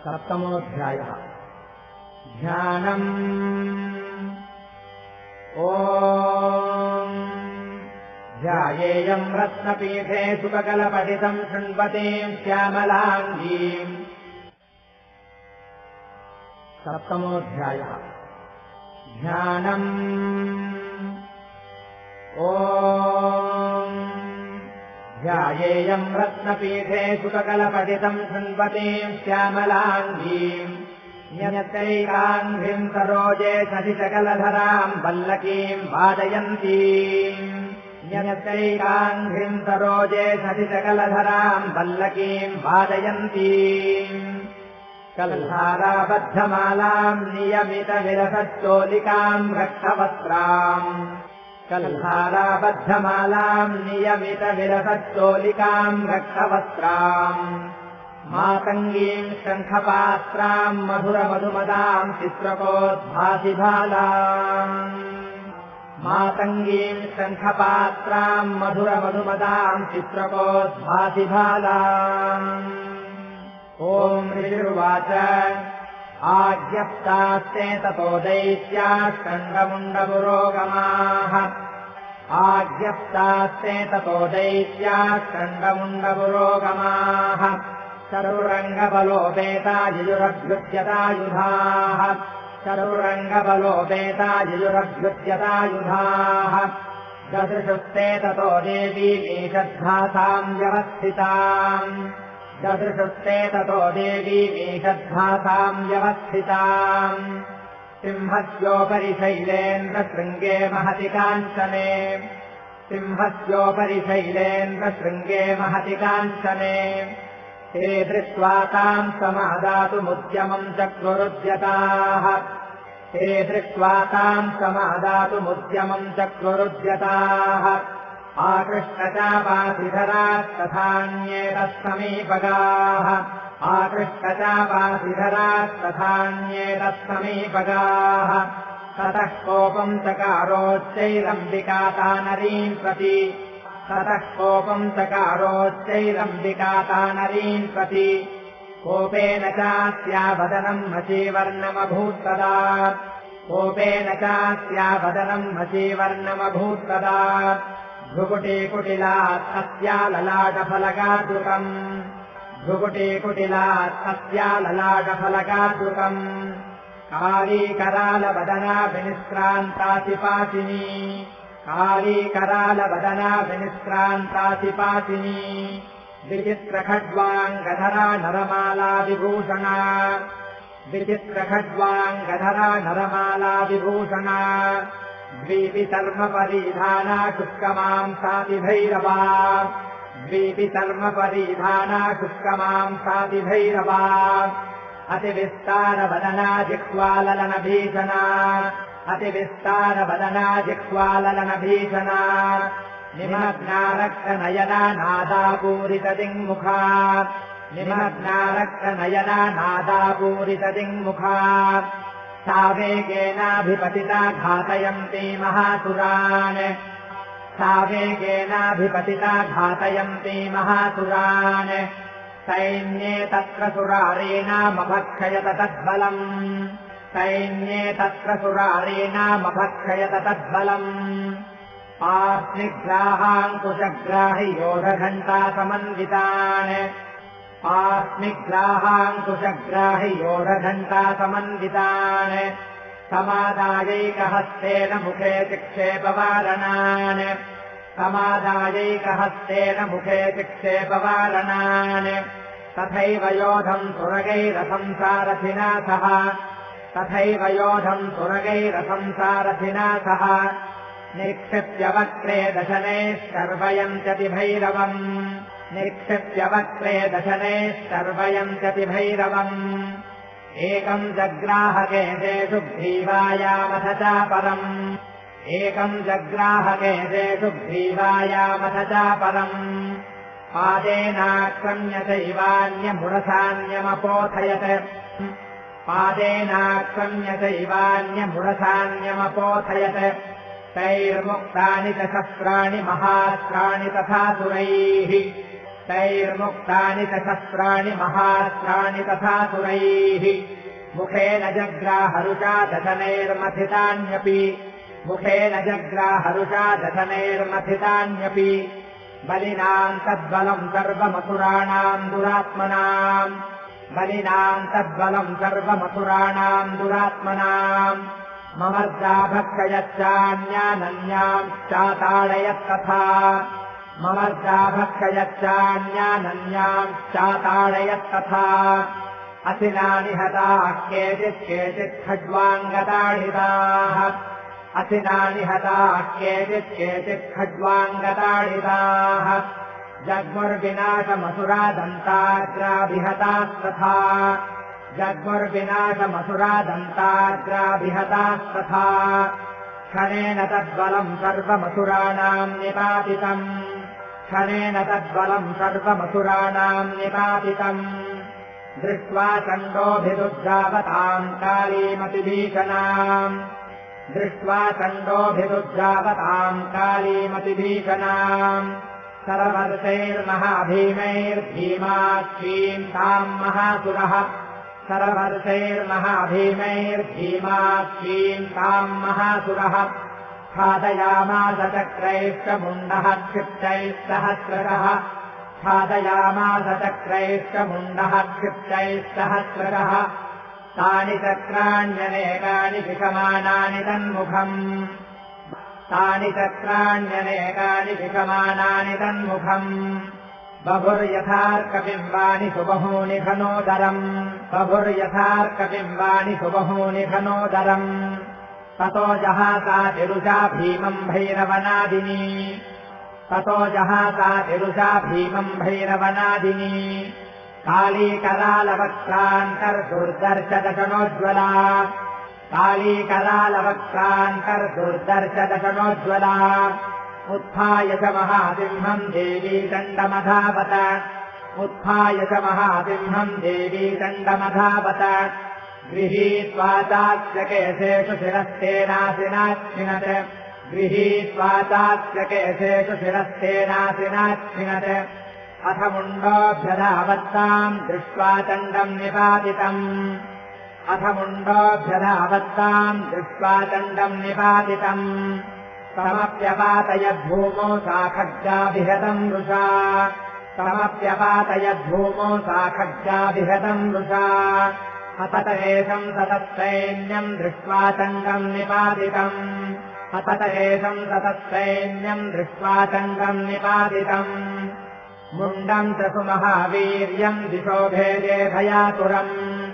सप्तमोऽध्यायः। ध्यानम्। ओ ध्यायेयम् रत्नपीठे सुखकलपठितम् शृण्वतीम् श्यामलाङ्गीम्। सप्तमोऽध्यायः। ध्यानम्। ओ ध्यायेयम् रत्नपीठे सुखकलपठितम् शृण्वतीम् श्यामलाङ्गीम् न्यत्यैकाङ्घ्रिम् सरोजे सहितकलधराम् वल्लकीम् वादयन्तीम् न्यत्यैकाङ्घ्रिम् सरोजे सहितकलधराम् वल्लकीम् वादयन्तीम् कल्हाराबद्धमालाम् नियमितविरसच्चोलिकाम् रक्तवस्त्राम् कल्हाराबद्धमालाम् नियमितविरसच्चोलिकाम् रक्तवस्त्राम्। शङ्खपात्राम् चित्रकोद्भासिभालाम्। मातङ्गीम् शङ्खपात्राम् मधुरमधुमदाम् चित्रकोद्भासिभालाम्। ॐ ऋषिर्वाच आज्ञप्तास्ते ततो दैत्याष्कण्डमुण्डपुरोगमाः आज्ञप्तास्ते ततो दैत्याष्कण्डमुण्डपुरोगमाः शरुरङ्गबलोपेतायुरभ्युद्यतायुधाः शरुरङ्गबलोपेतायुरभ्युद्यतायुधाः ददृशुस्ते ततो देवीमेषद्धासाम् व्यवस्थिताम् ददृशुस्ते ततो देवीमेषद्धासाम् व्यवस्थिताम्। सिंहस्योपरि शैलेन्द्रशृङ्गे महति काञ्चने। सिंहस्योपरि शैलेन्द्रशृङ्गे महति काञ्चने। ते दृष्ट्वा ताम् समादातुमुद्यमम् चक्रुरुद्यताः। ते दृष्ट्वा ताम् समादातुमुद्यमम् चक्रुरुद्यताः आकृष्टचापासिधरास्तथान्येतः समीपगाः। आकृष्टचापासिधरास्तथान्येतः समीपगाः। ततः कोपम् चकारोच्चैरम्बिकातानरीम् प्रति। ततः कोपम् चकारोच्चैरम्बिकातानरीम् प्रति। कोपेन चास्यावदनम् मचीवर्णमभूत्तदा कोपेन चास्यावदनम् मचीवर्णमभूत्तदा भ्रुकुटीकुटिलात् अस्या ललाटफलकादृकम् भ्रुकुटीकुटिलात् अस्या ललाटफलकादृकम् कालीकरालवदनाभिनिष्क्रान्तासिपासिनी कालीकरालवदनाभिनिष्क्रान्तासिपासिनी विचित्रखड्वाङ्गधरा नरमाला विभूषणा विचित्रखड्वाङ्गधरा नरमाला विभूषणा द्वीपि सर्मपरिधाना शुष्कमांसातिभैरवा द्वीपि सर्मपरिधाना शुष्कमांसातिभैरवा अतिविस्तारवदना जिह्वाललनभीषणा अतिविस्तारवदना जिह्वाललनभीषणा निमग्नारक्तनयना नादापूरितदिङ्मुखा निमग्नारक्तनयना नादापूरितदिङ्मुखा सा वेगेनाभिपतिता घातयन्ती महासुरान्। सा वेगेनाभिपतिता घातयन्ती महासुरान्। सैन्ये तत्र सुरारेणामभक्षयत तद्बलम् सैन्ये तत्र सुरारेणामभक्षयत तद्बलम् पास्निग्राहाङ्कुशग्राहि योधघण्टा समन्वितान् समन्वितान्। समादायैकहस्तेन मुखे चिक्षेपवारणान् समादायैकहस्तेन मुखे चिक्षेपवारणान् तथैव योधम् सुरगैरसंसारथिना सह तथैव योधम् सुरगैरसंसारथिना सह निक्षिप्य वक्त्रे दशने शर्वयन्त्यतिभैरवम्। निक्षिप्य वक्त्रे दशने शर्वयन्त्यतिभैरवम् एकम् जग्राहकेशेषु ग्रीवायामथ चापरम् एकम् जग्राहकेशेषु ग्रीवायामथ चापरम् पादेनाक्रम्य चैवान्यमुरसान्यमपोथयत् पादेनाक्रम्य चैवान्यमुरसान्यमपोथयत् तैर्मुक्तानि च शस्त्राणि महास्त्राणि तथा सुरैः तैर्मुक्तानि च शस्त्राणि महास्त्राणि तथा सुरैः। मुखेन जग्राहरुषा दशनैर्मथितान्यपि। मुखेन जग्राहरुषा दशनैर्मथितान्यपि। बलिनाम् तद्बलम् सर्वमसुराणाम् दुरात्मनाम्। बलिनाम् तद्बलम् सर्वमसुराणाम् दुरात्मनाम् ममर्जाभक्षयच्चान्यानन्यांश्चाताडयत्तथा ममर्जाभक्षयच्चान्यानन्यांश्चाताडयत्तथा असिनानि हताः केचित् केचित् खड्वाङ्गताडिताः असिनानि हताः केचित् केचित् खड्वाङ्गताडिताः जग्मुर्विनाशमसुरादन्ताग्राभिहतास्तथा जग्मुर्विनाशमसुरादन्ताग्राभिहतास्तथा क्षणेन तद्बलम् सर्वमसुराणाम् निपातितम् क्षणेन तद्बलम् सर्वमसुराणाम् निपातितम्। दृष्ट्वा चण्डोऽभिरुद्रावताम् कालीमतिभीषणाम्। दृष्ट्वा चण्डोऽभिरुद्रावताम् कालीमतिभीषणाम्। सर्वर्षैर्महाभीमैर्भीमाक्षीम् ताम् महासुरः। सर्वर्षैर्महाभीमैर्भीमाक्षीम् ताम् महासुरः खादयामासचक्रैष्टमुण्डः क्षिप्तैः सहस्रः खादयामासचक्रैष्टमुण्डः क्षिप्तैः सहस्रः तानि चक्राण्यनेकानि विषमानानि तन्मुखम्। तानि चक्राण्यनेकानि विषमानानि तन्मुखम्। बभुर्यथार्कबिम्बानि सुबहूनि घनोदरम् बभुर्यथार्कबिम्बानि सुबहूनि घनोदरम् ततो जहासातिरुषा भीमम् भैरवनादिनी। ततो जहासातिरुषा भीमम् भैरवनादिनी। कालीकरालवक्त्रान्तर्दुर्दर्शदशनोज्ज्वला कालीकरालवक्त्रान्तर्दुर्दर्शदशनोज्ज्वला उत्थाय च महासिंहम् देवी दण्डमधावत। उत्थाय च महासिंहम् देवी दण्डमधावत गृहीत्वा चास्य केशेषु शिरस्तेनासिनाच्छिनत् गृहीत्वा केशेषु शिरस्तेनासिनाच्छिनत् अथ मुण्डोऽभ्यधावत्ताम् दृष्ट्वा चण्डम् निपातितम्। अथ मुण्डोऽभ्यधावत्ताम् दृष्ट्वा चण्डम् निपातितम्। समप्यपातयद्भूमो सा खड्गाभिहतम् वृषा समप्यपातयद्भूमो सा खड्गाभिहतम् वृषा अतत एषम् ततत्सैन्यम् दृष्ट्वा चण्डम् निपातितम् अतत एषम् ततत्सैन्यम् दृष्ट्वा चण्डम् निपातितम् मुण्डम् च सुमहावीर्यम् दिशोभेदे भयातुरम्।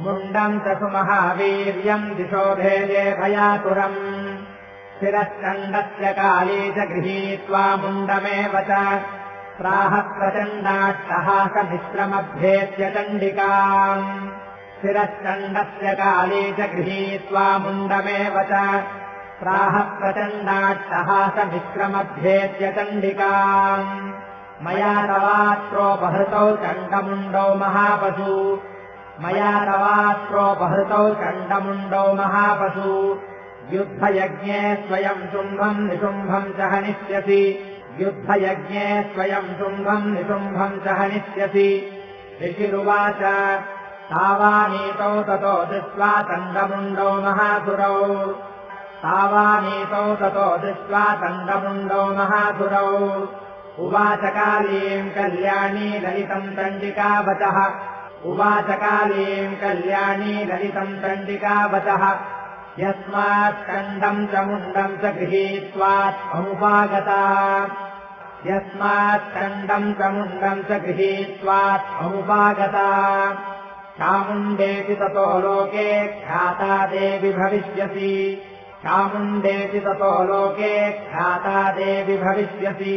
मुण्डम् च सुमहावीर्यम् दिशोभेदे भयातुरम्। शिरश्चण्डस्य काली च गृहीत्वा मुण्डमेव च। प्राह प्रचण्डाट्टहासमिश्रमभ्येत्य चण्डिकाम् शिरश्चण्डस्य काली च गृहीत्वा मुण्डमेव च प्राह प्रचण्डाट्टहासमिश्रमभ्येत्य चण्डिकाम्। मया तवात्रोपहृतौ चण्डमुण्डौ महापशु। मया तवात्रोपहृतौ चण्डमुण्डौ महापशु। युद्धयज्ञे स्वयम् शुम्भम् निशुम्भम् च हनिष्यसि। युद्धयज्ञे स्वयम् शुम्भम् निशुम्भम् च हनिष्यसि। ऋषिरुवाच तावानीतौ ततो दृष्ट्वा चण्डमुण्डौ महासुरौ तावानीतौ ततो दृष्ट्वा चण्डमुण्डौ महासुरौ उवाचकालीम् कल्याणी ललितम् दण्डिकावचः उवाचकालीम् कल्याणी ललितम् दण्डिकावचः यस्मात्कण्डम् च मुण्डम् च गृहीत्वात्मुपागता यस्मात्कण्डम् च मुण्डम् च गृहीत्वात्मुपागता चामुण्डेति ततो लोके ख्याता देवि भविष्यसि। चामुण्डेति ततो लोके ख्याता देवि भविष्यसि